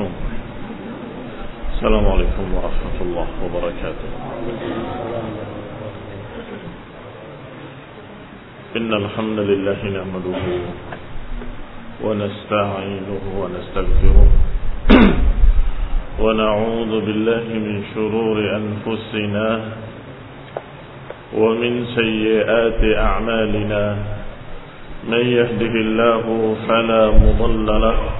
المعصوم السلام عليكم ورحمة الله وبركاته. إن الحمد لله نحمده ونستعينه ونستغفره ونعوذ بالله من شرور أنفسنا ومن سيئات أعمالنا. من يهده الله فلا مضل له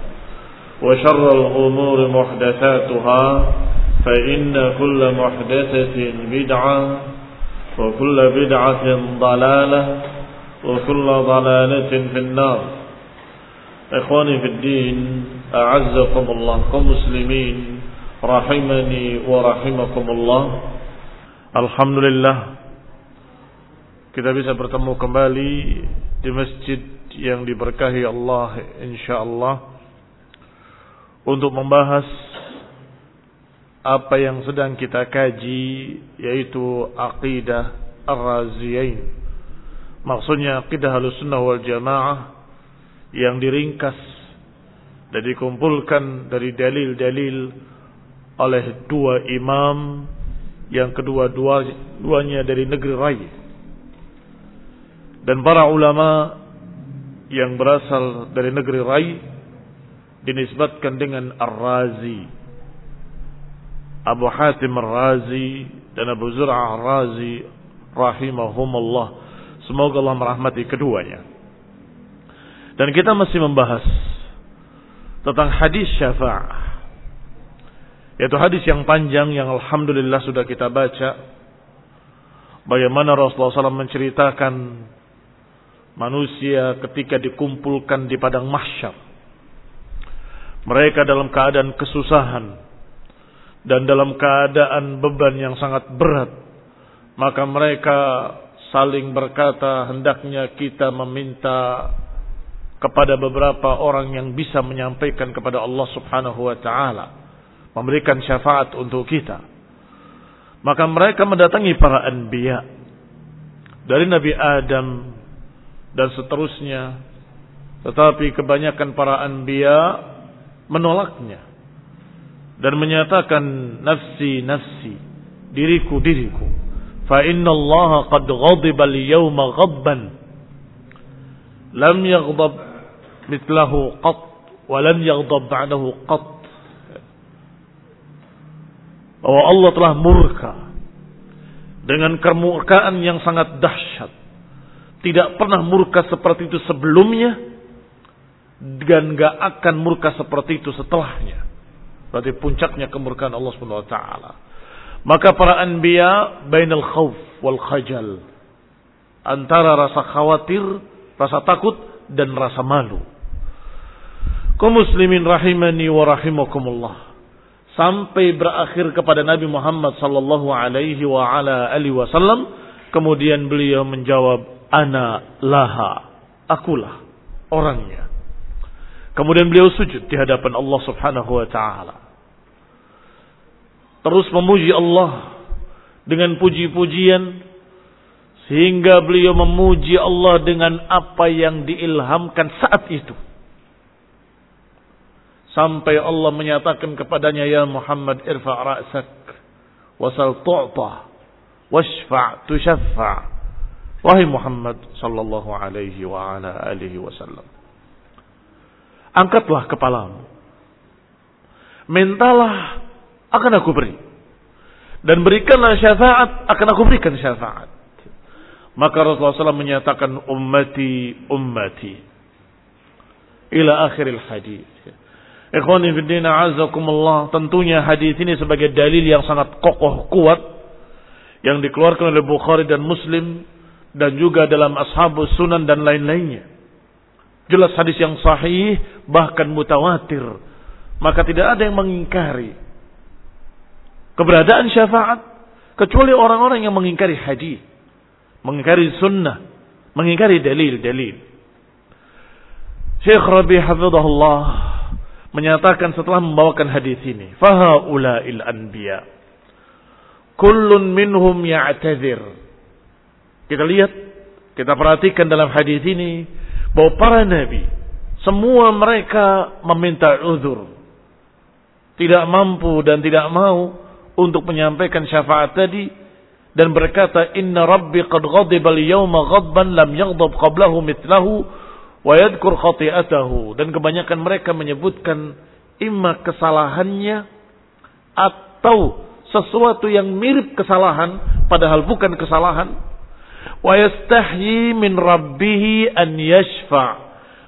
وشر الأمور محدثاتها فإن كل محدثة بدعة وكل بدعة ضلالة وكل ضلالة في النار. إخواني في الدين أعزكم الله كمسلمين رحمني ورحمكم الله. الحمد لله kita bisa bertemu kembali di masjid yang diberkahi Allah insyaallah untuk membahas apa yang sedang kita kaji yaitu aqidah ar-raziyain. Maksudnya aqidah Ahlussunnah wal Jamaah yang diringkas dan dikumpulkan dari dalil-dalil oleh dua imam yang kedua-duanya dari negeri Rai dan para ulama yang berasal dari negeri Rai dinisbatkan dengan Ar-Razi. Abu Hatim Ar-Razi dan Abu Zur'ah Ar-Razi rahimahumullah. Semoga Allah merahmati keduanya. Dan kita masih membahas tentang hadis syafa'ah yaitu hadis yang panjang yang alhamdulillah sudah kita baca. Bagaimana Rasulullah SAW menceritakan manusia ketika dikumpulkan di padang mahsyar. Mereka dalam keadaan kesusahan dan dalam keadaan beban yang sangat berat. Maka mereka saling berkata hendaknya kita meminta kepada beberapa orang yang bisa menyampaikan kepada Allah Subhanahu wa taala, memberikan syafaat untuk kita. Maka mereka mendatangi para anbiya dari Nabi Adam dan seterusnya. Tetapi kebanyakan para anbiya menolaknya dan menyatakan nafsi nafsi diriku diriku. Fa inna Allah qad ghadiba al-yawma ghadban. Lam yaghdab mithlahu qat wa lam yaghdab ba'dahu qat. Bahwa Allah telah murka dengan kemurkaan yang sangat dahsyat. Tidak pernah murka seperti itu sebelumnya dan gak akan murka seperti itu setelahnya. Berarti puncaknya kemurkaan Allah Subhanahu wa taala. Maka para anbiya bainal khauf wal khajal. antara rasa khawatir, rasa takut dan rasa malu. Kaum muslimin rahimani wa rahimakumullah. Sampai berakhir kepada Nabi Muhammad sallallahu alaihi wa ala alihi wasallam, kemudian beliau menjawab, "Ana laha." Akulah orangnya. Kemudian beliau sujud di hadapan Allah Subhanahu wa taala. Terus memuji Allah dengan puji-pujian sehingga beliau memuji Allah dengan apa yang diilhamkan saat itu. Sampai Allah menyatakan kepadanya, Ya Muhammad irfa' ra'sak, wasal tu'ta, washfa' tushaffa' Wahai Muhammad sallallahu alaihi wa ala alihi wasallam. Angkatlah kepalamu. Mintalah akan aku beri. Dan berikanlah syafaat akan aku berikan syafaat. Maka Rasulullah SAW menyatakan ummati ummati ila akhiril hadis. Ikhwani fiddina azakumullah. Tentunya hadis ini sebagai dalil yang sangat kokoh kuat yang dikeluarkan oleh Bukhari dan Muslim dan juga dalam ashabus sunan dan lain-lainnya. Jelas hadis yang sahih bahkan mutawatir. Maka tidak ada yang mengingkari keberadaan syafaat kecuali orang-orang yang mengingkari hadis mengingkari sunnah, mengingkari dalil-dalil. Syekh Rabi hafizahullah menyatakan setelah membawakan hadis ini, fahaula'il anbiya kullun minhum ya'tazir. Kita lihat, kita perhatikan dalam hadis ini bahwa para nabi semua mereka meminta uzur. Tidak mampu dan tidak mau untuk menyampaikan syafaat tadi dan berkata inna rabbi qad ghadiba al-yawma ghadban lam yaghdab qablahu mithlahu wa yadhkur khati'atahu dan kebanyakan mereka menyebutkan imma kesalahannya atau sesuatu yang mirip kesalahan padahal bukan kesalahan wa yastahyi min rabbih an yashfa.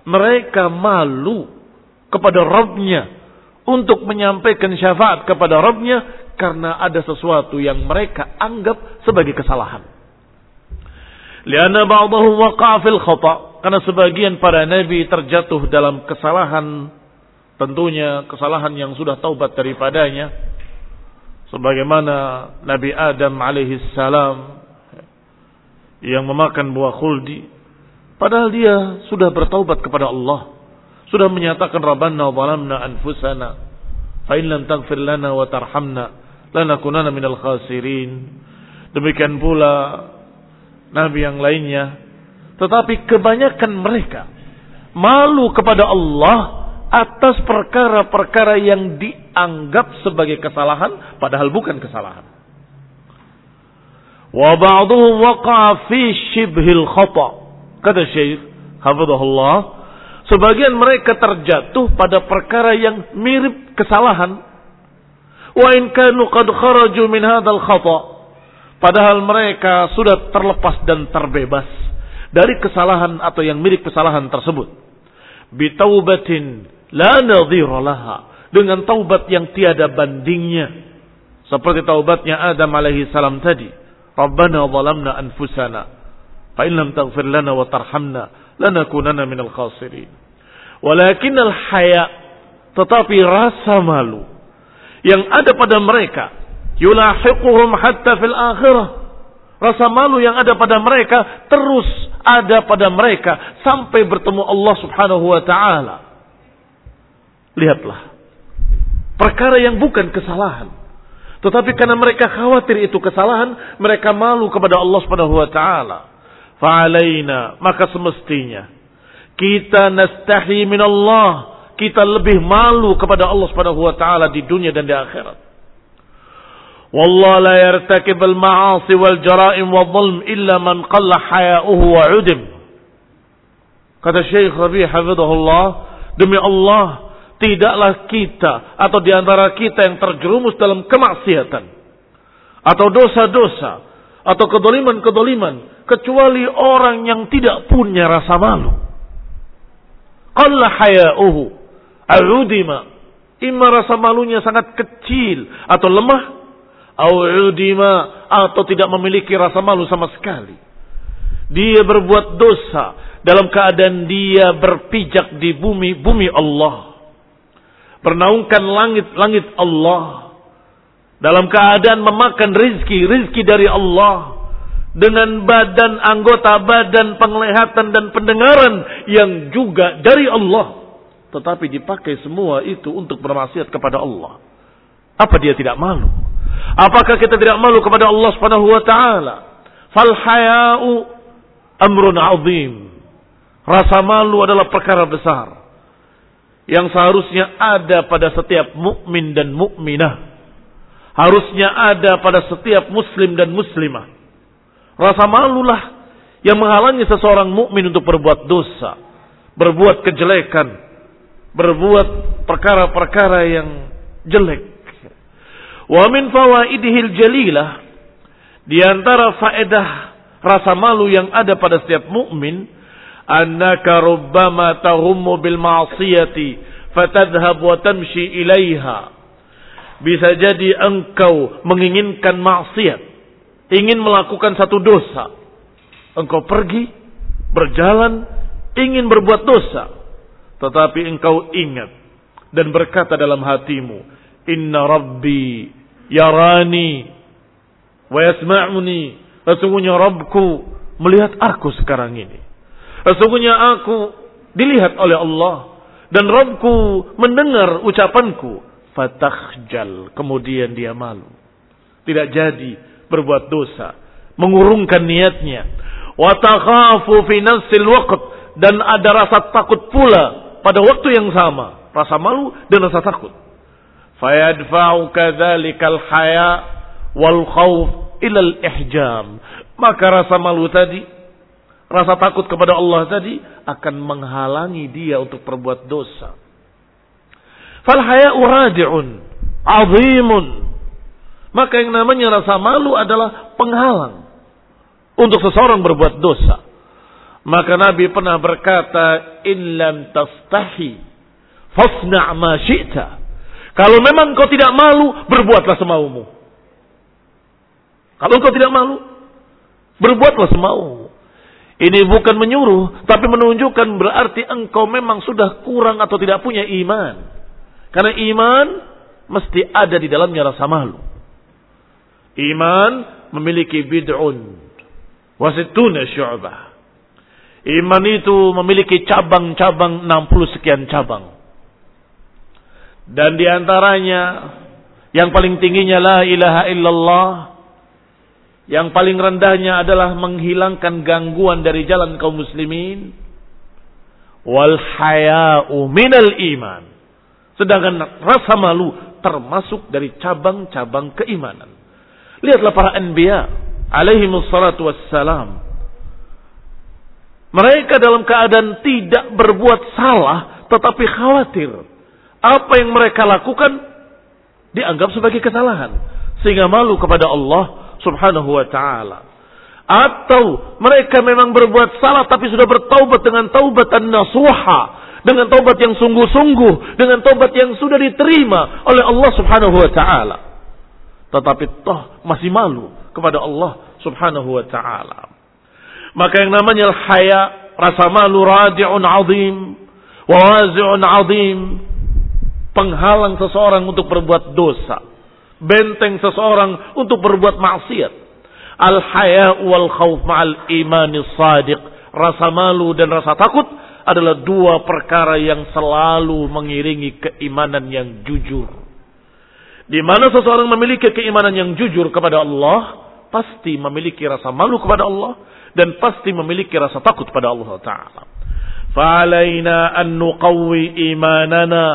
Mereka malu kepada Rabbnya untuk menyampaikan syafaat kepada Rabbnya karena ada sesuatu yang mereka anggap sebagai kesalahan. Lianna ba'dahum waqa'a fil khata' karena sebagian para nabi terjatuh dalam kesalahan tentunya kesalahan yang sudah taubat daripadanya. Sebagaimana Nabi Adam alaihi salam yang memakan buah khuldi padahal dia sudah bertaubat kepada Allah sudah menyatakan rabbana zalamna anfusana fa in lam taghfir lana wa tarhamna lanakunana minal khasirin. Demikian pula nabi yang lainnya. Tetapi kebanyakan mereka malu kepada Allah atas perkara-perkara yang dianggap sebagai kesalahan padahal bukan kesalahan. Wa ba'dhum waqa'a fi shibhil khata. Kata Syekh hafizahullah, sebagian mereka terjatuh pada perkara yang mirip kesalahan Wa in kanu qad kharaju min hadzal khata. Padahal mereka sudah terlepas dan terbebas dari kesalahan atau yang mirip kesalahan tersebut. Bitaubatin la nadhira laha. Dengan taubat yang tiada bandingnya. Seperti taubatnya Adam alaihi salam tadi. Rabbana zalamna anfusana. Fa in lam taghfir lana wa tarhamna lanakunanna minal khasirin. Walakin al-haya tetapi rasa malu yang ada pada mereka yulahiquhum hatta fil akhirah rasa malu yang ada pada mereka terus ada pada mereka sampai bertemu Allah Subhanahu wa taala lihatlah perkara yang bukan kesalahan tetapi karena mereka khawatir itu kesalahan mereka malu kepada Allah Subhanahu wa taala fa'alaina maka semestinya kita nastahi min Allah kita lebih malu kepada Allah Subhanahu wa taala di dunia dan di akhirat. Wallah la yartakib al-ma'asi wal jara'im wa dhulm illa man qalla haya'uhu wa udim. Kata Syekh Rabi' hafizahullah, demi Allah, tidaklah kita atau di antara kita yang terjerumus dalam kemaksiatan atau dosa-dosa atau kedoliman-kedoliman kecuali orang yang tidak punya rasa malu. Qalla haya'uhu Al-udima. Ima rasa malunya sangat kecil atau lemah. Al-udima atau tidak memiliki rasa malu sama sekali. Dia berbuat dosa dalam keadaan dia berpijak di bumi bumi Allah. Bernaungkan langit-langit Allah. Dalam keadaan memakan rizki, rizki dari Allah. Dengan badan, anggota badan, penglihatan dan pendengaran yang juga dari Allah. Tetapi dipakai semua itu untuk bermaksiat kepada Allah. Apa dia tidak malu? Apakah kita tidak malu kepada Allah Subhanahu wa taala? Fal amrun azim. Rasa malu adalah perkara besar yang seharusnya ada pada setiap mukmin dan mukminah. Harusnya ada pada setiap muslim dan muslimah. Rasa malulah yang menghalangi seseorang mukmin untuk berbuat dosa, berbuat kejelekan, berbuat perkara-perkara yang jelek. Wa min fawaidihil jalilah di antara faedah rasa malu yang ada pada setiap mukmin annaka rubbama tahummu bil ma'siyati fatadhhab wa tamshi ilaiha bisa jadi engkau menginginkan maksiat ingin melakukan satu dosa engkau pergi berjalan ingin berbuat dosa tetapi engkau ingat dan berkata dalam hatimu inna rabbi yarani wa yasma'uni. Sesungguhnya Rabbku melihat aku sekarang ini. Sesungguhnya aku dilihat oleh Allah dan Rabbku mendengar ucapanku. Fatakhjal. Kemudian dia malu. Tidak jadi berbuat dosa. Mengurungkan niatnya. Watakhafu fi nafsil waqt. Dan ada rasa takut pula pada waktu yang sama. Rasa malu dan rasa takut. Fayadfa'u kadzalikal haya wal khauf ilal ihjam. Maka rasa malu tadi, rasa takut kepada Allah tadi akan menghalangi dia untuk berbuat dosa. Fal haya'u radi'un azimun. Maka yang namanya rasa malu adalah penghalang untuk seseorang berbuat dosa. Maka Nabi pernah berkata, "In lam tastahi fasna' ma syi'ta." Kalau memang kau tidak malu, berbuatlah semaumu. Kalau kau tidak malu, berbuatlah semaumu. Ini bukan menyuruh, tapi menunjukkan berarti engkau memang sudah kurang atau tidak punya iman. Karena iman mesti ada di dalamnya rasa malu. Iman memiliki bid'un. Wasituna syu'bah. Iman itu memiliki cabang-cabang 60 sekian cabang. Dan di antaranya yang paling tingginya la ilaha illallah. Yang paling rendahnya adalah menghilangkan gangguan dari jalan kaum muslimin. Wal haya'u minal iman. Sedangkan rasa malu termasuk dari cabang-cabang keimanan. Lihatlah para anbiya alaihi wassalam. Mereka dalam keadaan tidak berbuat salah tetapi khawatir apa yang mereka lakukan dianggap sebagai kesalahan sehingga malu kepada Allah Subhanahu wa taala. Atau mereka memang berbuat salah tapi sudah bertaubat dengan taubatan nasuha, dengan taubat yang sungguh-sungguh, dengan taubat yang sudah diterima oleh Allah Subhanahu wa taala. Tetapi toh masih malu kepada Allah Subhanahu wa taala. Maka yang namanya haya, rasa malu radi'un azim, wazi'un azim, penghalang seseorang untuk berbuat dosa, benteng seseorang untuk berbuat maksiat. Al haya wal khauf ma'al imani sadiq. Rasa malu dan rasa takut adalah dua perkara yang selalu mengiringi keimanan yang jujur. Di mana seseorang memiliki keimanan yang jujur kepada Allah, pasti memiliki rasa malu kepada Allah dan pasti memiliki rasa takut kepada Allah Taala. Fa'alaina an nuqawwi imanana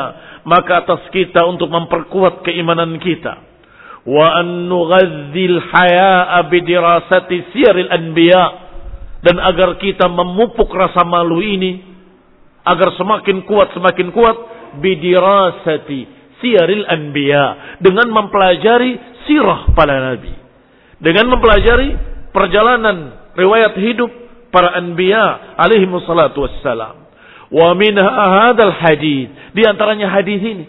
maka atas kita untuk memperkuat keimanan kita wa an nughadzil haya'a bidirasati siril anbiya dan agar kita memupuk rasa malu ini agar semakin kuat semakin kuat bidirasati siril anbiya dengan mempelajari sirah para nabi dengan mempelajari perjalanan riwayat hidup para anbiya alaihi wassalam Wa minha hadal hadis. Di antaranya hadis ini.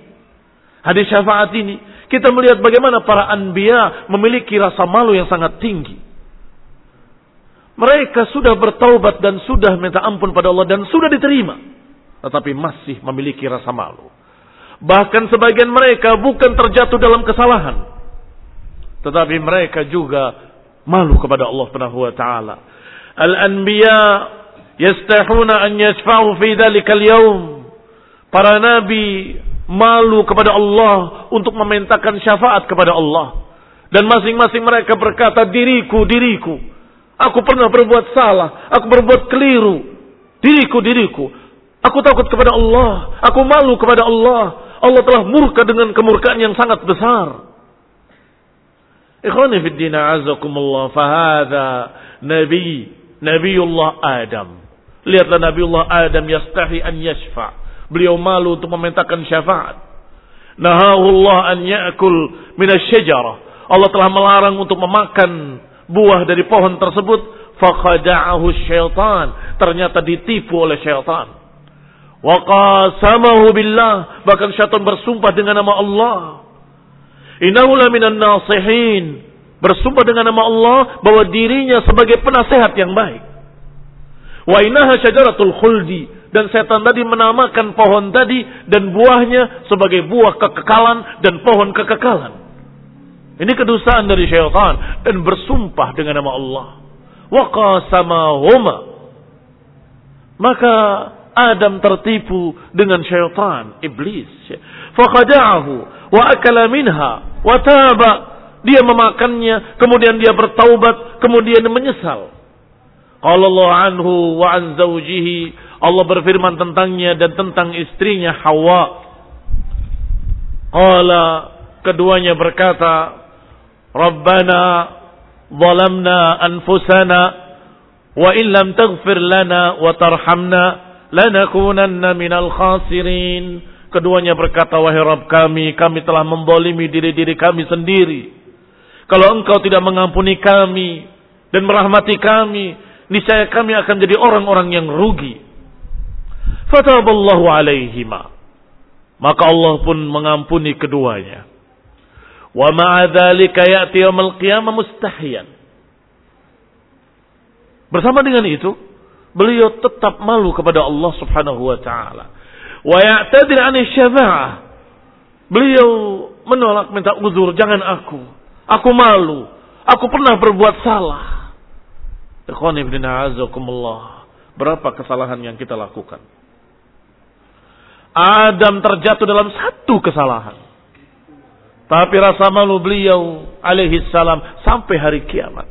Hadis syafaat ini. Kita melihat bagaimana para anbiya memiliki rasa malu yang sangat tinggi. Mereka sudah bertaubat dan sudah minta ampun pada Allah dan sudah diterima. Tetapi masih memiliki rasa malu. Bahkan sebagian mereka bukan terjatuh dalam kesalahan. Tetapi mereka juga malu kepada Allah Subhanahu wa taala. Al-anbiya yastahuna an yashfa'u fi dzalikal yaum. Para nabi malu kepada Allah untuk memintakan syafaat kepada Allah. Dan masing-masing mereka berkata, diriku, diriku. Aku pernah berbuat salah. Aku berbuat keliru. Diriku, diriku. Aku takut kepada Allah. Aku malu kepada Allah. Allah telah murka dengan kemurkaan yang sangat besar. Ikhwani fi din azakumullah fahada nabi Nabiullah Adam. Lihatlah Nabiullah Adam yastahi an yashfa. Beliau malu untuk memintakan syafaat. Nahahullah an ya'kul min asyajarah. Allah telah melarang untuk memakan buah dari pohon tersebut. Fakhada'ahu syaitan. Ternyata ditipu oleh syaitan. Wa qasamahu billah. Bahkan syaitan bersumpah dengan nama Allah. Innahu minan nasihin. Bersumpah dengan nama Allah bahwa dirinya sebagai penasehat yang baik. Wa inaha syajaratul khuldi. Dan setan tadi menamakan pohon tadi dan buahnya sebagai buah kekekalan dan pohon kekekalan. Ini kedustaan dari syaitan dan bersumpah dengan nama Allah. Maka Adam tertipu dengan syaitan, iblis. Fakhada'ahu wa akala minha wa taba. Dia memakannya, kemudian dia bertaubat, kemudian menyesal. Qala Allah anhu wa an zawjihi. Allah berfirman tentangnya dan tentang istrinya Hawa. Qala keduanya berkata, Rabbana zalamna anfusana wa illam taghfir lana wa tarhamna lanakunanna minal khasirin. Keduanya berkata, wahai Rabb kami, kami telah membolimi diri-diri kami sendiri. Kalau engkau tidak mengampuni kami dan merahmati kami, niscaya kami akan jadi orang-orang yang rugi. Fataballahu alaihima. Maka Allah pun mengampuni keduanya. Wa ma'adzalika ya'ti yawmal qiyamah mustahiyan. Bersama dengan itu, beliau tetap malu kepada Allah Subhanahu wa taala. Wa ya'tadir 'an syafa'ah. Beliau menolak minta uzur, jangan aku. Aku malu. Aku pernah berbuat salah. Ikhwani ibn a'azakumullah. Berapa kesalahan yang kita lakukan? Adam terjatuh dalam satu kesalahan. Tapi rasa malu beliau alaihi salam sampai hari kiamat.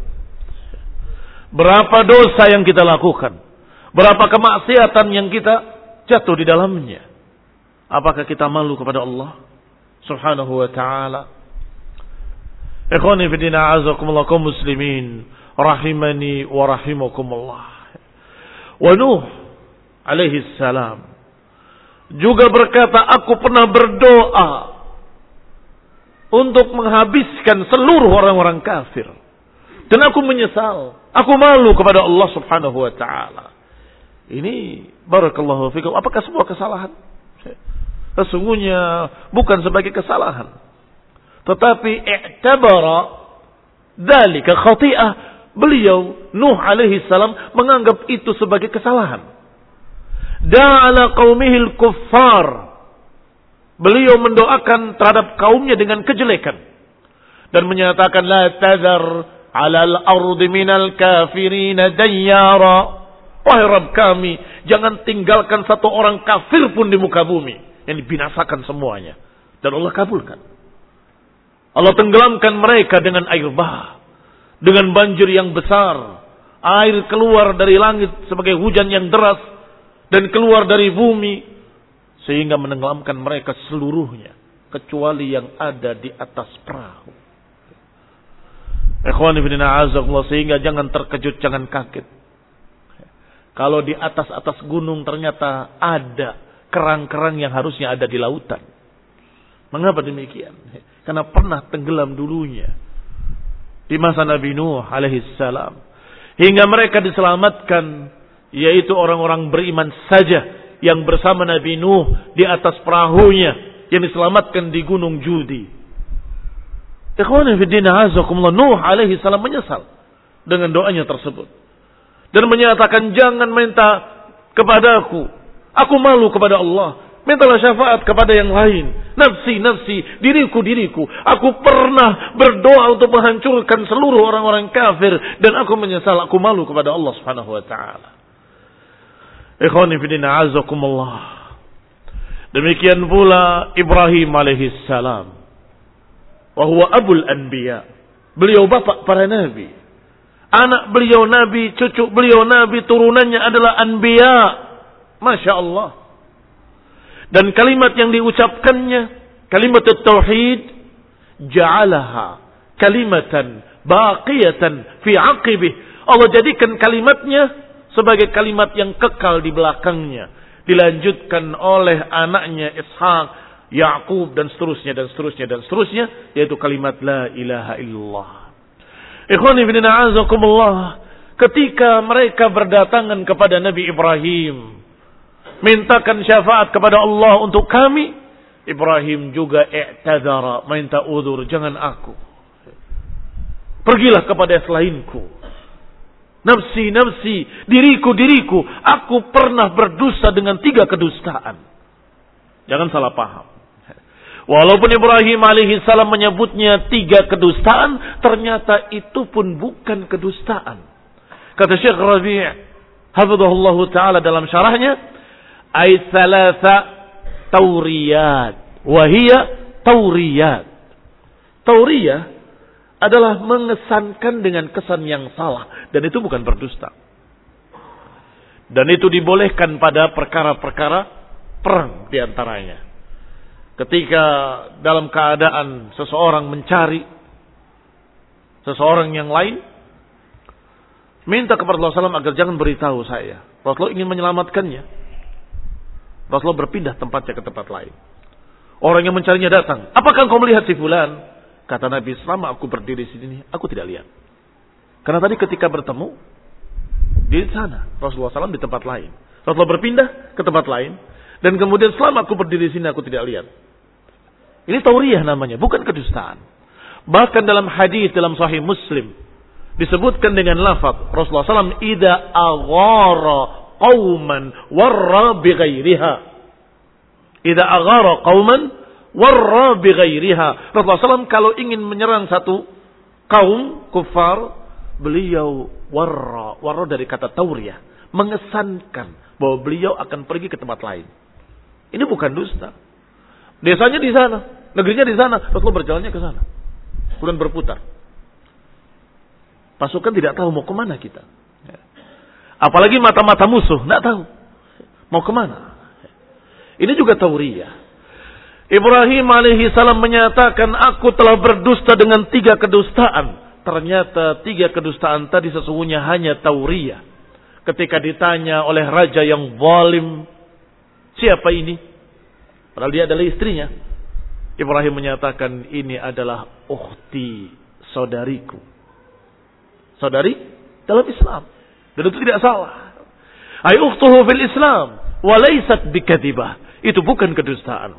Berapa dosa yang kita lakukan? Berapa kemaksiatan yang kita jatuh di dalamnya. Apakah kita malu kepada Allah subhanahu wa ta'ala? Ikhwani fidina azakumullah muslimin. Rahimani wa rahimakumullah. Wa Nuh alaihi salam. Juga berkata, aku pernah berdoa untuk menghabiskan seluruh orang-orang kafir. Dan aku menyesal. Aku malu kepada Allah subhanahu wa ta'ala. Ini barakallahu fikum. Apakah sebuah kesalahan? Sesungguhnya bukan sebagai kesalahan. Tetapi i'tabara dalika khati'ah. Beliau Nuh alaihi salam menganggap itu sebagai kesalahan. Da'ala qaumihil kuffar. Beliau mendoakan terhadap kaumnya dengan kejelekan dan menyatakan la tadhar 'alal ardi minal kafirina dayyara Wahai Rabb kami, jangan tinggalkan satu orang kafir pun di muka bumi. Yang dibinasakan semuanya. Dan Allah kabulkan. Allah tenggelamkan mereka dengan air bah. Dengan banjir yang besar. Air keluar dari langit sebagai hujan yang deras. Dan keluar dari bumi. Sehingga menenggelamkan mereka seluruhnya. Kecuali yang ada di atas perahu. Ikhwan ibn sehingga jangan terkejut, jangan kaget. Kalau di atas-atas gunung ternyata ada kerang-kerang yang harusnya ada di lautan. Mengapa demikian? Karena pernah tenggelam dulunya. Di masa Nabi Nuh alaihissalam. Hingga mereka diselamatkan. Yaitu orang-orang beriman saja. Yang bersama Nabi Nuh di atas perahunya. Yang diselamatkan di gunung Judi. Nuh alaihissalam menyesal. Dengan doanya tersebut. dan menyatakan jangan minta kepadaku. Aku malu kepada Allah. Mintalah syafaat kepada yang lain. Nafsi, nafsi, diriku, diriku. Aku pernah berdoa untuk menghancurkan seluruh orang-orang kafir. Dan aku menyesal, aku malu kepada Allah subhanahu wa ta'ala. Ikhwani fidina azakumullah. Demikian pula Ibrahim alaihissalam. Wahuwa abul anbiya. Beliau bapak para nabi. Anak beliau nabi, cucu beliau nabi, turunannya adalah anbiya. Masya Allah. Dan kalimat yang diucapkannya, kalimat tauhid, ja'alaha kalimatan baqiyatan fi aqibih. Allah jadikan kalimatnya sebagai kalimat yang kekal di belakangnya. Dilanjutkan oleh anaknya Ishak, Yakub dan seterusnya dan seterusnya dan seterusnya yaitu kalimat la ilaha illallah. Ikhwani bin azakumullah ketika mereka berdatangan kepada Nabi Ibrahim mintakan syafaat kepada Allah untuk kami. Ibrahim juga i'tadara, minta udur, jangan aku. Pergilah kepada selainku. Nafsi, nafsi, diriku, diriku. Aku pernah berdosa dengan tiga kedustaan. Jangan salah paham. Walaupun Ibrahim alaihi salam menyebutnya tiga kedustaan, ternyata itu pun bukan kedustaan. Kata Syekh Rabi' hafizahullah taala dalam syarahnya, ay thalatha tauriyat wahia tauriyat tauriyah adalah mengesankan dengan kesan yang salah dan itu bukan berdusta dan itu dibolehkan pada perkara-perkara perang di antaranya ketika dalam keadaan seseorang mencari seseorang yang lain minta kepada Rasulullah SAW agar jangan beritahu saya Rasulullah ingin menyelamatkannya Rasulullah berpindah tempatnya ke tempat lain. Orang yang mencarinya datang. Apakah kau melihat si fulan? Kata Nabi, selama aku berdiri di sini, aku tidak lihat. Karena tadi ketika bertemu, di sana. Rasulullah SAW di tempat lain. Rasulullah berpindah ke tempat lain. Dan kemudian selama aku berdiri di sini, aku tidak lihat. Ini tauriyah namanya, bukan kedustaan. Bahkan dalam hadis dalam sahih muslim. Disebutkan dengan lafaz Rasulullah SAW, Ida aghara qauman warra bighairiha. Idza aghara qauman warra bighairiha. Rasulullah SAW kalau ingin menyerang satu kaum kufar, beliau warra. Warra dari kata tauriyah. Mengesankan bahwa beliau akan pergi ke tempat lain. Ini bukan dusta. Desanya di sana, negerinya di sana, Rasulullah berjalannya ke sana. Kemudian berputar. Pasukan tidak tahu mau ke mana kita. Apalagi mata-mata musuh, tidak tahu. Mau ke mana? Ini juga tauriyah. Ibrahim alaihi salam menyatakan, aku telah berdusta dengan tiga kedustaan. Ternyata tiga kedustaan tadi sesungguhnya hanya tauriyah. Ketika ditanya oleh raja yang zalim, siapa ini? Padahal dia adalah istrinya. Ibrahim menyatakan ini adalah ukhti saudariku. Saudari dalam Islam. Dan itu tidak salah. Ay ukhtuhu fil Islam wa laysat bikadzibah. Itu bukan kedustaan.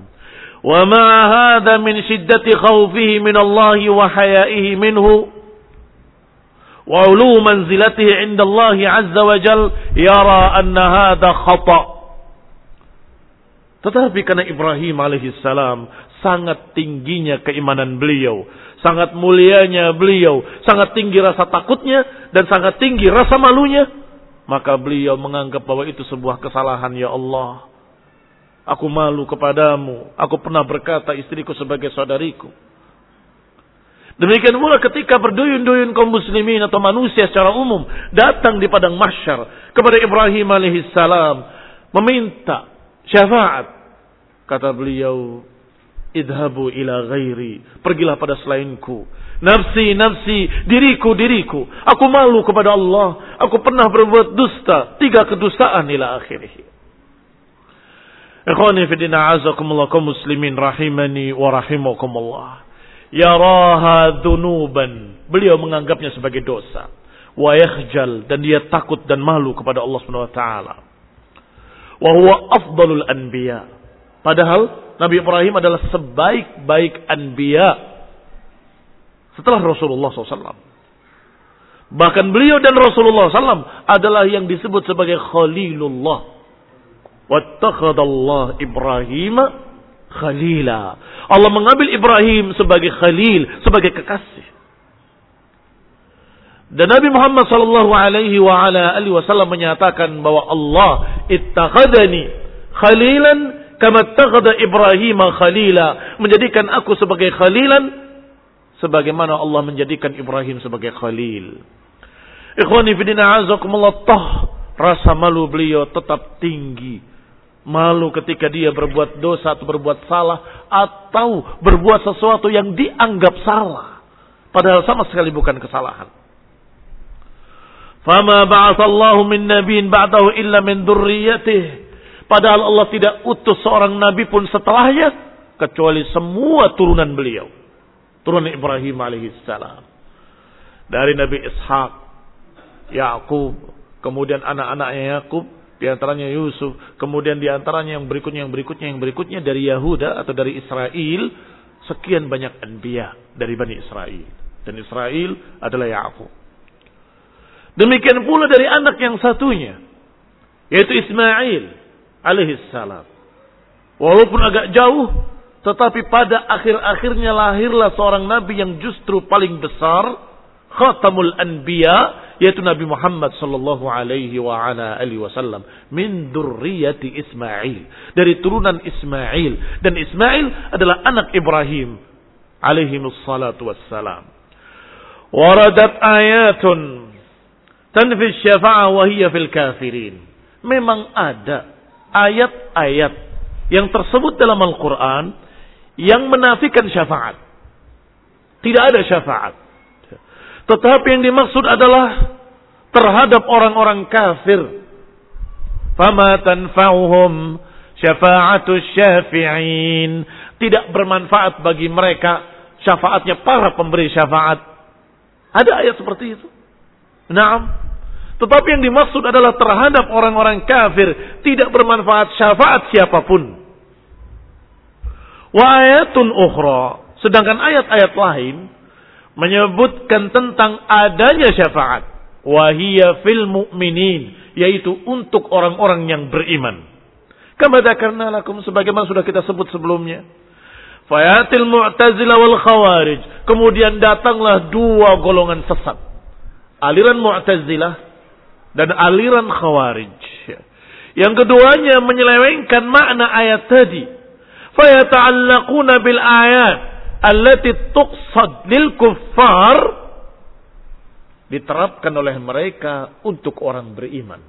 Shiddati khawfihi min Allah wa haya'ihi minhu wa ulu manzilatihi 'inda Allah 'azza wa jal yara anna hadha khata'. Tetapi karena Ibrahim alaihissalam sangat tingginya keimanan beliau, sangat mulianya beliau, sangat tinggi rasa takutnya dan sangat tinggi rasa malunya, maka beliau menganggap bahwa itu sebuah kesalahan ya Allah. Aku malu kepadamu. Aku pernah berkata istriku sebagai saudariku. Demikian pula ketika berduyun-duyun kaum muslimin atau manusia secara umum datang di padang mahsyar kepada Ibrahim alaihissalam meminta syafaat. Kata beliau, idhabu ila ghairi. Pergilah pada selainku. Nafsi, nafsi, diriku, diriku. Aku malu kepada Allah. Aku pernah berbuat dusta. Tiga kedustaan ila akhirih. Ikhwani fidina azakumullah kaum muslimin rahimani wa rahimakumullah. Yaraha dhunuban. Beliau menganggapnya sebagai dosa. Wa yakhjal. Dan dia takut dan malu kepada Allah subhanahu wa ta'ala. Wa huwa afdalul anbiya. Padahal Nabi Ibrahim adalah sebaik-baik anbiya setelah Rasulullah SAW. Bahkan beliau dan Rasulullah SAW adalah yang disebut sebagai Khalilullah. Wattakhadallah Ibrahim Khalila. Allah mengambil Ibrahim sebagai Khalil, sebagai kekasih. Dan Nabi Muhammad sallallahu alaihi wa ala alihi wasallam menyatakan bahwa Allah ittakhadani khalilan kama ittakhadha Ibrahim khalila, menjadikan aku sebagai khalilan sebagaimana Allah menjadikan Ibrahim sebagai khalil. Ikhwani fi din azakumullah tah rasa malu beliau tetap tinggi. Malu ketika dia berbuat dosa atau berbuat salah atau berbuat sesuatu yang dianggap salah padahal sama sekali bukan kesalahan. Fama ba'athallahu min nabiin ba'dahu illa min dzurriyyatihi. Padahal Allah tidak utus seorang nabi pun setelahnya kecuali semua turunan beliau. Turunan Ibrahim alaihissalam. Dari Nabi Ishak, Yakub, kemudian anak-anaknya Yakub, di antaranya Yusuf, kemudian di antaranya yang berikutnya yang berikutnya yang berikutnya dari Yahuda atau dari Israel, sekian banyak anbiya dari Bani Israel. Dan Israel adalah Yakub. Demikian pula dari anak yang satunya. Yaitu Ismail alaihissalam. Walaupun agak jauh. Tetapi pada akhir-akhirnya lahirlah seorang nabi yang justru paling besar. Khatamul Anbiya. Yaitu Nabi Muhammad sallallahu alaihi wa ala alihi wasallam. Min durriyati Ismail. Dari turunan Ismail. Dan Ismail adalah anak Ibrahim. Alaihi salatu wassalam. Waradat ayatun tanfis syafa'ah wahiyya fil kafirin. Memang ada ayat-ayat yang tersebut dalam Al-Quran yang menafikan syafaat. Tidak ada syafaat. Tetapi yang dimaksud adalah terhadap orang-orang kafir. Fama tanfa'uhum syafa'atu syafi'in. Tidak bermanfaat bagi mereka syafaatnya para pemberi syafaat. Ada ayat seperti itu. Naam. Tetapi yang dimaksud adalah terhadap orang-orang kafir tidak bermanfaat syafaat siapa pun. Wa ayatun ukhra. Sedangkan ayat-ayat lain menyebutkan tentang adanya syafaat. Wahiyya fil mu'minin. Yaitu untuk orang-orang yang beriman. Kama dakarna lakum sebagaimana sudah kita sebut sebelumnya. Fayatil mu'tazila wal khawarij. Kemudian datanglah dua golongan sesat aliran Mu'tazilah dan aliran Khawarij. Yang keduanya menyelewengkan makna ayat tadi. Fayata'allaquna bil ayat allati tuqsad lil kuffar diterapkan oleh mereka untuk orang beriman.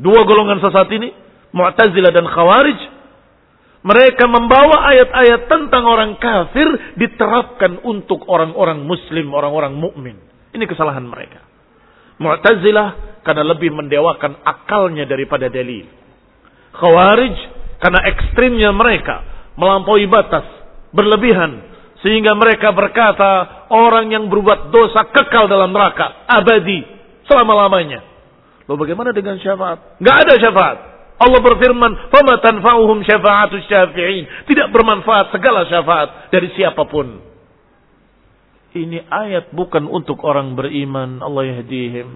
Dua golongan sesat ini, Mu'tazilah dan Khawarij, mereka membawa ayat-ayat tentang orang kafir diterapkan untuk orang-orang muslim, orang-orang mukmin. Ini kesalahan mereka. Mu'tazilah karena lebih mendewakan akalnya daripada dalil. Khawarij karena ekstrimnya mereka melampaui batas, berlebihan sehingga mereka berkata orang yang berbuat dosa kekal dalam neraka abadi selama-lamanya. Lalu bagaimana dengan syafaat? Enggak ada syafaat. Allah berfirman, "Fama tanfa'uhum syafa'atus syafi'in." Tidak bermanfaat segala syafaat dari siapa pun. Ini ayat bukan untuk orang beriman. Allah yahdihim.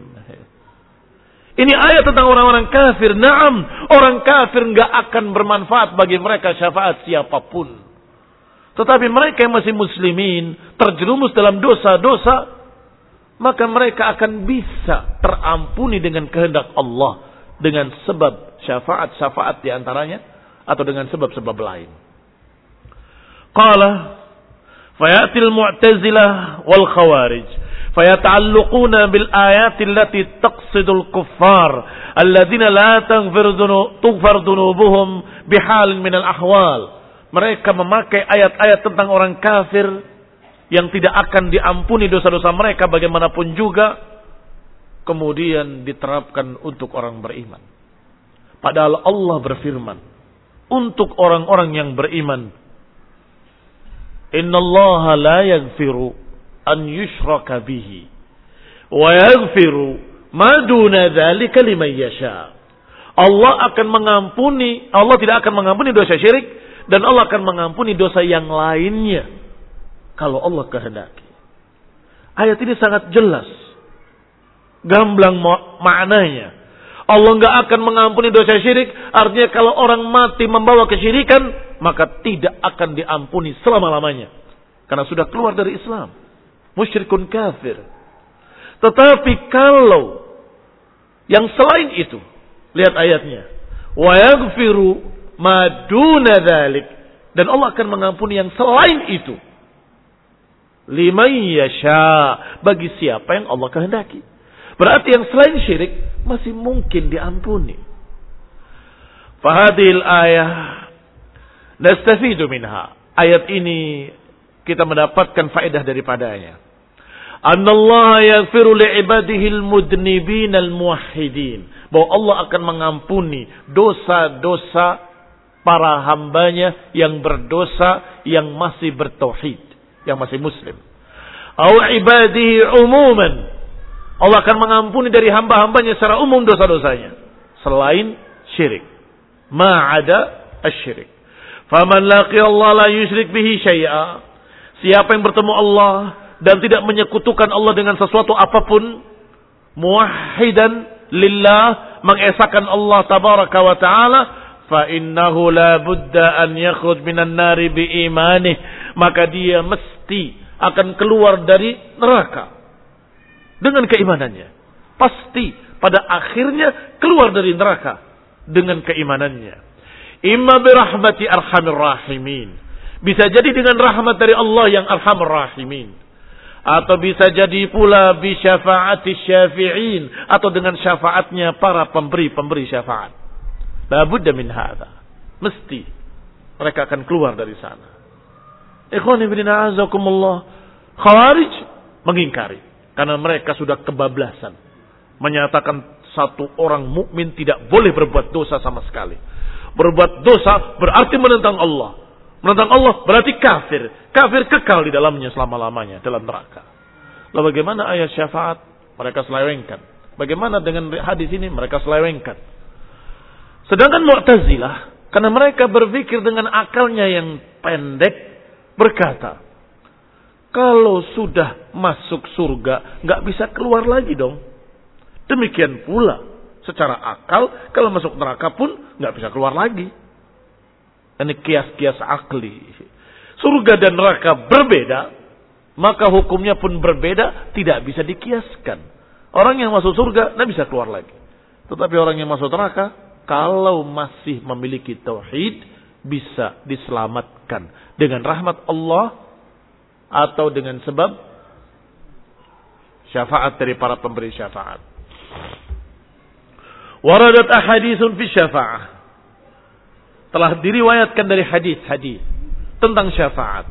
Ini ayat tentang orang-orang kafir. Naam, orang kafir nggak akan bermanfaat bagi mereka syafaat siapa pun. Tetapi mereka yang masih muslimin terjerumus dalam dosa-dosa, maka mereka akan bisa terampuni dengan kehendak Allah dengan sebab syafaat-syafaat di antaranya atau dengan sebab-sebab lain. Qala fayatil mu'tazilah wal khawarij fayata'alluquna bil ayati allati taqsidul kuffar alladziina la taghfir dhunubuhum bihalin min ahwal mereka memakai ayat-ayat tentang orang kafir yang tidak akan diampuni dosa-dosa mereka bagaimanapun juga kemudian diterapkan untuk orang beriman padahal Allah berfirman untuk orang-orang yang beriman Inna Allah la yaghfiru an yushraka bihi wa yaghfiru ma duna dzalika liman yasha. Allah akan mengampuni, Allah tidak akan mengampuni dosa syirik dan Allah akan mengampuni dosa yang lainnya kalau Allah kehendaki. Ayat ini sangat jelas Gamblang maknanya. Allah nggak akan mengampuni dosa syirik. Artinya kalau orang mati membawa kesyirikan, maka tidak akan diampuni selama-lamanya. Karena sudah keluar dari Islam. Musyrikun kafir. Tetapi kalau yang selain itu, lihat ayatnya. Wa yaghfiru ma duna Dan Allah akan mengampuni yang selain itu. Lima yasha. Bagi siapa yang Allah kehendaki. Berarti yang selain syirik masih mungkin diampuni. Fahadil ayah nastafidu minha. Ayat ini kita mendapatkan faedah daripadanya. Annallaha yaghfiru li'ibadihi al-mudnibin al-muwahhidin. Bahwa Allah akan mengampuni dosa-dosa para hambanya yang berdosa yang masih bertauhid, yang masih muslim. Au ibadihi umuman Allah akan mengampuni dari hamba-hambanya secara umum dosa-dosanya. Selain syirik. Ma'ada asyirik. Faman laqi Allah la yushrik bihi syai'a. Siapa yang bertemu Allah dan tidak menyekutukan Allah dengan sesuatu apa pun. Muwahhidan lillah. Mengesahkan Allah tabaraka wa ta'ala. Innahu la budda an yakhud minan nari bi imanih. Maka dia mesti akan keluar dari neraka dengan keimanannya. Pasti pada akhirnya keluar dari neraka dengan keimanannya. Imma birahmati arhamir rahimin. Bisa jadi dengan rahmat dari Allah yang arhamur rahimin. Atau bisa jadi pula bi syafaati syafi'in. Atau dengan syafaatnya para pemberi-pemberi syafaat. La budda min hadha. Mesti mereka akan keluar dari sana. Ikhwan ibn a'azakumullah. Khawarij mengingkari. Karena mereka sudah kebablasan. Menyatakan satu orang mukmin tidak boleh berbuat dosa sama sekali. Berbuat dosa berarti menentang Allah. Menentang Allah berarti kafir. Kafir kekal di dalamnya selama-lamanya dalam neraka. Lalu bagaimana ayat syafaat? Mereka selewengkan. Bagaimana dengan hadis ini? Mereka selewengkan. Sedangkan Mu'tazilah, karena mereka berpikir dengan akalnya yang pendek, berkata, kalau sudah masuk surga, nggak bisa keluar lagi dong. Demikian pula, secara akal, kalau masuk neraka pun nggak bisa keluar lagi. Ini kias-kias akli. Surga dan neraka berbeda, maka hukumnya pun berbeda, tidak bisa dikiaskan. Orang yang masuk surga, nggak bisa keluar lagi. Tetapi orang yang masuk neraka, kalau masih memiliki tauhid, bisa diselamatkan dengan rahmat Allah atau dengan sebab syafaat dari para pemberi syafaat. Waradat ahadithun fi syafa'ah. Telah diriwayatkan dari hadis-hadis tentang syafaat.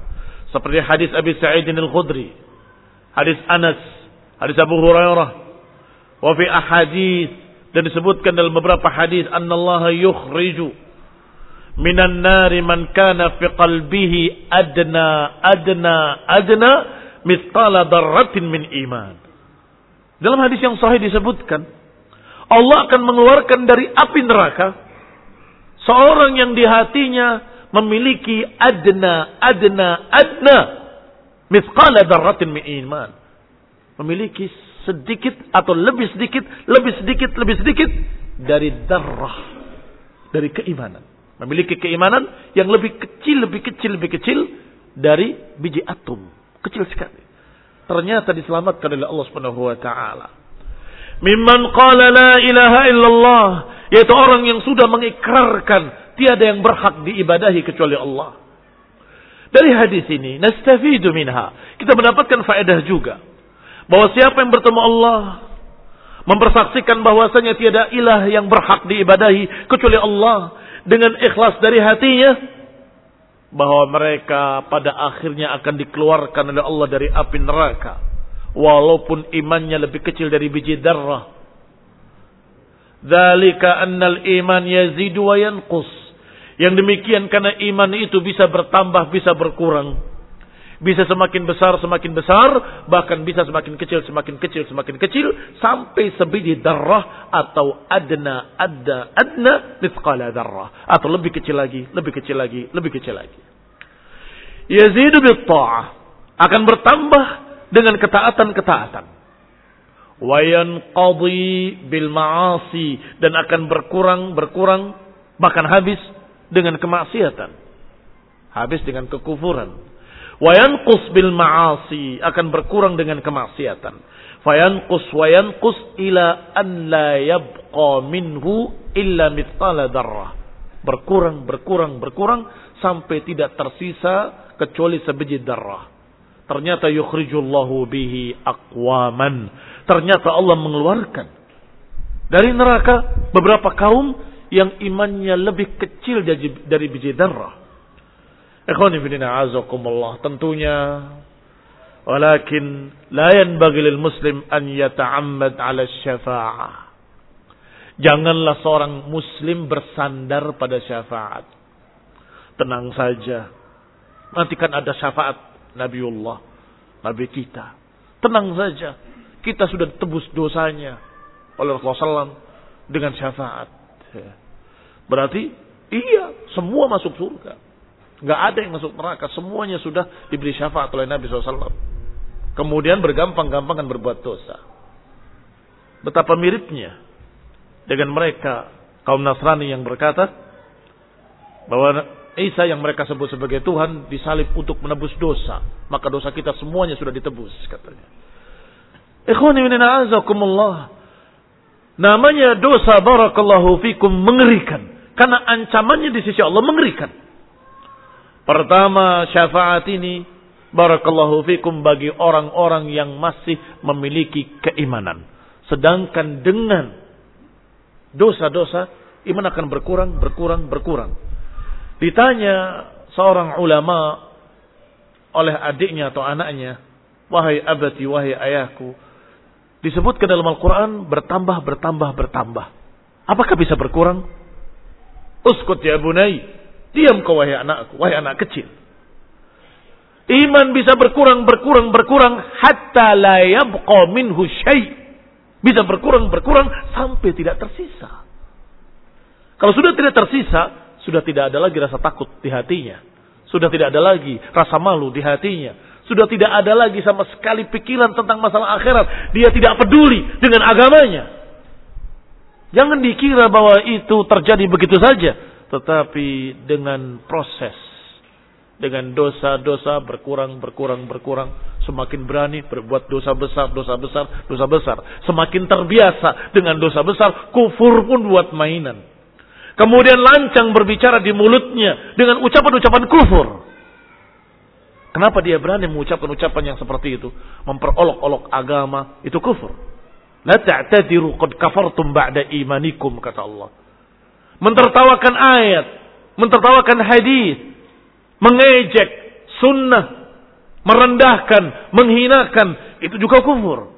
Seperti hadis Abi Sa'id al-Khudri, hadis Anas, hadis Abu Hurairah, wa fi ahadith dan disebutkan dalam beberapa hadis annallaha yukhriju minan nari man kana fi qalbihi adna adna adna mithqala darratin min iman. Dalam hadis yang sahih disebutkan Allah akan mengeluarkan dari api neraka seorang yang di hatinya memiliki adna adna adna mithqala darratin min iman. Memiliki sedikit atau lebih sedikit, lebih sedikit, lebih sedikit dari darah dari keimanan. Memiliki keimanan yang lebih kecil, lebih kecil, lebih kecil dari biji atom. Kecil sekali. Ternyata diselamatkan oleh Allah Subhanahu wa taala. Mimman qala la ilaha illallah, yaitu orang yang sudah mengikrarkan tiada yang berhak diibadahi kecuali Allah. Dari hadis ini nastafidu minha. Kita mendapatkan faedah juga bahwa siapa yang bertemu Allah mempersaksikan bahwasanya tiada ilah yang berhak diibadahi kecuali Allah dengan ikhlas dari hatinya bahwa mereka pada akhirnya akan dikeluarkan oleh Allah dari api neraka. Walaupun imannya lebih kecil dari biji darah. Dzalika annal iman yazidu wa yanqus. Yang demikian karena iman itu bisa bertambah bisa berkurang bisa semakin besar, semakin besar, bahkan bisa semakin kecil, semakin kecil, semakin kecil, sampai sebiji darah atau adna, adna, adna, mithqala darah. Atau lebih kecil lagi, lebih kecil lagi, lebih kecil lagi. Yazidu ta'ah. Akan bertambah dengan ketaatan-ketaatan. wayanqadi bil ma'asi dan akan berkurang berkurang bahkan habis dengan kemaksiatan habis dengan kekufuran wayanqus bil ma'asi akan berkurang dengan kemaksiatan. Fayanqus wayanqus ila an la yabqa minhu illa mithqala darrah berkurang berkurang berkurang sampai tidak tersisa kecuali sebiji darah ternyata yukhrijullahu bihi aqwaman. Ternyata Allah mengeluarkan dari neraka beberapa kaum yang imannya lebih kecil dari, biji darah. Ikhwani fillah azakumullah tentunya walakin la yanbaghi lil muslim an yata'ammad 'ala syafa'ah. Janganlah seorang muslim bersandar pada syafaat. Tenang saja. Nanti kan ada syafaat Nabiullah, Nabi kita. Tenang saja. Kita sudah tebus dosanya oleh Rasulullah SAW dengan syafaat. Berarti iya, semua masuk surga. Nggak ada yang masuk neraka. Semuanya sudah diberi syafaat oleh Nabi SAW. Kemudian bergampang-gampangan berbuat dosa. Betapa miripnya dengan mereka kaum Nasrani yang berkata bahwa Isa yang mereka sebut sebagai Tuhan disalib untuk menebus dosa. Maka dosa kita semuanya sudah ditebus katanya. Ikhwani min a'azakumullah. Namanya dosa barakallahu fikum mengerikan. Karena ancamannya di sisi Allah mengerikan. Pertama syafaat ini barakallahu fikum bagi orang-orang yang masih memiliki keimanan. Sedangkan dengan dosa-dosa iman akan berkurang, berkurang, berkurang. Ditanya seorang ulama oleh adiknya atau anaknya, wahai abati, wahai ayahku, disebutkan dalam Al-Quran bertambah, bertambah, bertambah. Apakah bisa berkurang? Uskut ya bunai. Diam kau wahai anakku, wahai anak kecil. Iman bisa berkurang, berkurang, berkurang. Hatta la yabqa minhu Bisa berkurang, berkurang sampai tidak tersisa. Kalau sudah tidak tersisa, sudah tidak ada lagi rasa takut di hatinya. Sudah tidak ada lagi rasa malu di hatinya sudah tidak ada lagi sama sekali pikiran tentang masalah akhirat. Dia tidak peduli dengan agamanya. Jangan dikira bahwa itu terjadi begitu saja. Tetapi dengan proses. Dengan dosa-dosa berkurang, berkurang, berkurang. Semakin berani berbuat dosa besar, dosa besar, dosa besar. Semakin terbiasa dengan dosa besar. Kufur pun buat mainan. Kemudian lancang berbicara di mulutnya dengan ucapan-ucapan kufur. Kenapa dia berani mengucapkan ucapan yang seperti itu? Memperolok-olok agama, itu kufur. La ta'tadiru qad kafartum ba'da imanikum, kata Allah. Mentertawakan ayat, mentertawakan hadis, mengejek sunnah, merendahkan, menghinakan, itu juga kufur.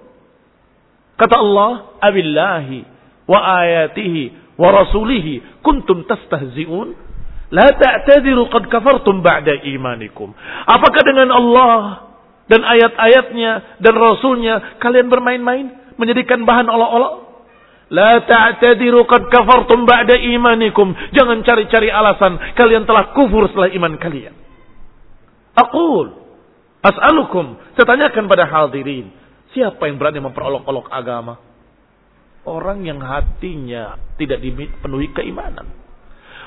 Kata Allah, abillahi wa ayatihi wa rasulihi kuntum tastahzi'un La ta'tadiru qad kafartum ba'da imanikum. Apakah dengan Allah dan ayat-ayatnya dan Rasulnya kalian bermain-main? Menjadikan bahan olok-olok? La ta'tadiru qad kafartum ba'da imanikum. Jangan cari-cari alasan. Kalian telah kufur setelah iman kalian. Aqul. As'alukum. Saya tanyakan pada hadirin. Siapa yang berani memperolok-olok agama? Orang yang hatinya tidak dipenuhi keimanan.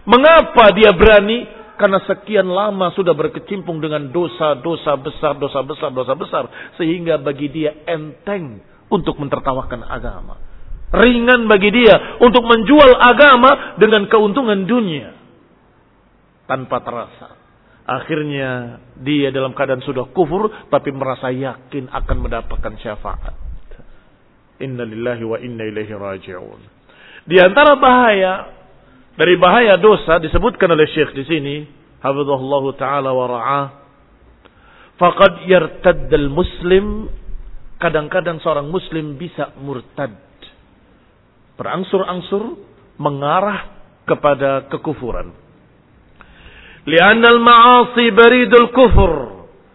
Mengapa dia berani? Karena sekian lama sudah berkecimpung dengan dosa-dosa besar, dosa besar, dosa besar. Sehingga bagi dia enteng untuk mentertawakan agama. Ringan bagi dia untuk menjual agama dengan keuntungan dunia. Tanpa terasa. Akhirnya dia dalam keadaan sudah kufur tapi merasa yakin akan mendapatkan syafaat. Inna lillahi wa inna ilaihi raji'un. Di antara bahaya dari bahaya dosa disebutkan oleh Syekh di sini, hafizahullah taala wa ra'ah. Faqad yartaddal muslim kadang-kadang seorang muslim bisa murtad. Berangsur-angsur mengarah kepada kekufuran. Li'annal ma'asi baridul kufur.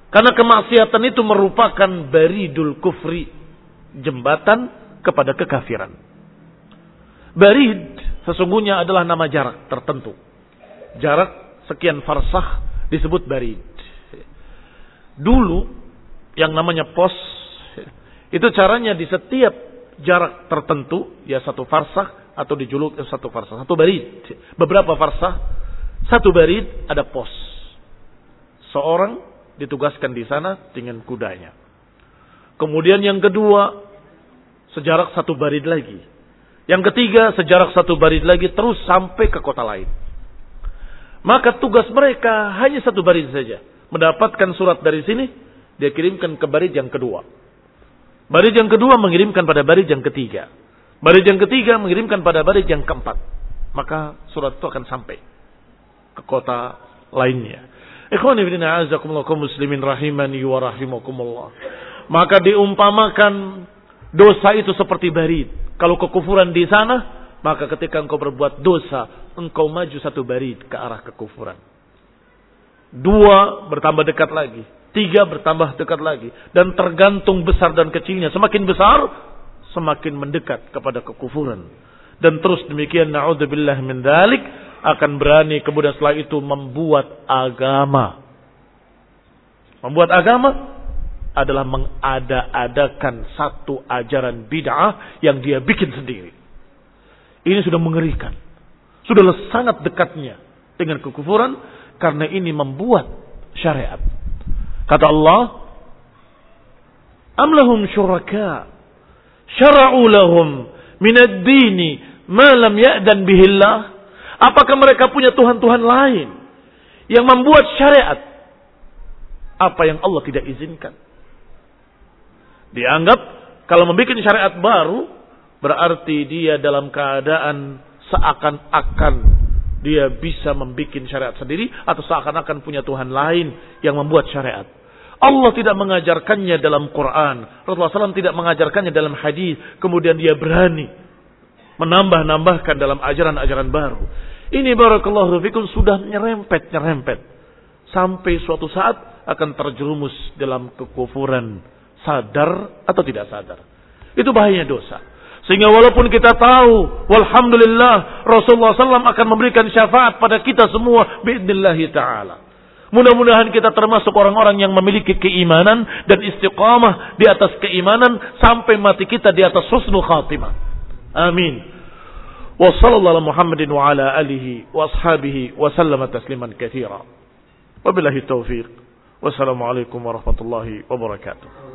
Karena kemaksiatan itu merupakan baridul kufri. Jembatan kepada kekafiran. Barid sesungguhnya adalah nama jarak tertentu. Jarak sekian farsah disebut barid. Dulu yang namanya pos itu caranya di setiap jarak tertentu, ya satu farsah atau dijuluk satu farsah, satu barid. Beberapa farsah, satu barid ada pos. Seorang ditugaskan di sana dengan kudanya. Kemudian yang kedua, sejarak satu barid lagi. Yang ketiga, sejarak satu barid lagi terus sampai ke kota lain. Maka tugas mereka hanya satu barid saja. Mendapatkan surat dari sini, dia kirimkan ke barid yang kedua. Barid yang kedua mengirimkan pada barid yang ketiga. Barid yang ketiga mengirimkan pada barid yang keempat. Maka surat itu akan sampai ke kota lainnya. Ikhwan ibn a'azakumullah muslimin rahimani wa rahimakumullah. Maka diumpamakan dosa itu seperti barid. Kalau kekufuran di sana, maka ketika engkau berbuat dosa, engkau maju satu barid ke arah kekufuran. Dua bertambah dekat lagi. Tiga bertambah dekat lagi. Dan tergantung besar dan kecilnya. Semakin besar, semakin mendekat kepada kekufuran. Dan terus demikian, na'udzubillah min dalik, akan berani kemudian setelah itu membuat agama. Membuat agama adalah mengada-adakan satu ajaran bid'ah yang dia bikin sendiri. Ini sudah mengerikan. Sudah sangat dekatnya dengan kekufuran karena ini membuat syariat. Kata Allah, "Am lahum syuraka syara'u lahum min ad-dini ma lam ya'dan bihi Allah?" Apakah mereka punya tuhan-tuhan lain yang membuat syariat apa yang Allah tidak izinkan? Dianggap kalau membuat syariat baru berarti dia dalam keadaan seakan-akan dia bisa membuat syariat sendiri atau seakan-akan punya Tuhan lain yang membuat syariat. Allah tidak mengajarkannya dalam Quran. Rasulullah SAW tidak mengajarkannya dalam hadis. Kemudian dia berani menambah-nambahkan dalam ajaran-ajaran baru. Ini barakallahu fikum sudah nyerempet-nyerempet. Sampai suatu saat akan terjerumus dalam kekufuran. Sadar atau tidak sadar. Itu bahayanya dosa. Sehingga walaupun kita tahu, walhamdulillah, Rasulullah SAW akan memberikan syafaat pada kita semua, biidnillahi ta'ala. Mudah-mudahan kita termasuk orang-orang yang memiliki keimanan dan istiqamah di atas keimanan sampai mati kita di atas husnul khatimah. Amin. Wa sallallahu Muhammadin wa ala alihi wa ashabihi wa sallama tasliman katsira. Wabillahi taufiq. Wassalamualaikum warahmatullahi wabarakatuh.